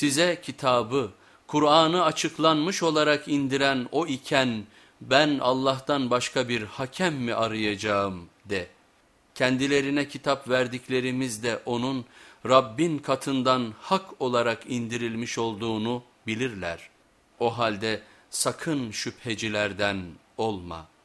Size kitabı, Kur'an'ı açıklanmış olarak indiren o iken ben Allah'tan başka bir hakem mi arayacağım de. Kendilerine kitap verdiklerimiz de onun Rabbin katından hak olarak indirilmiş olduğunu bilirler. O halde sakın şüphecilerden olma.''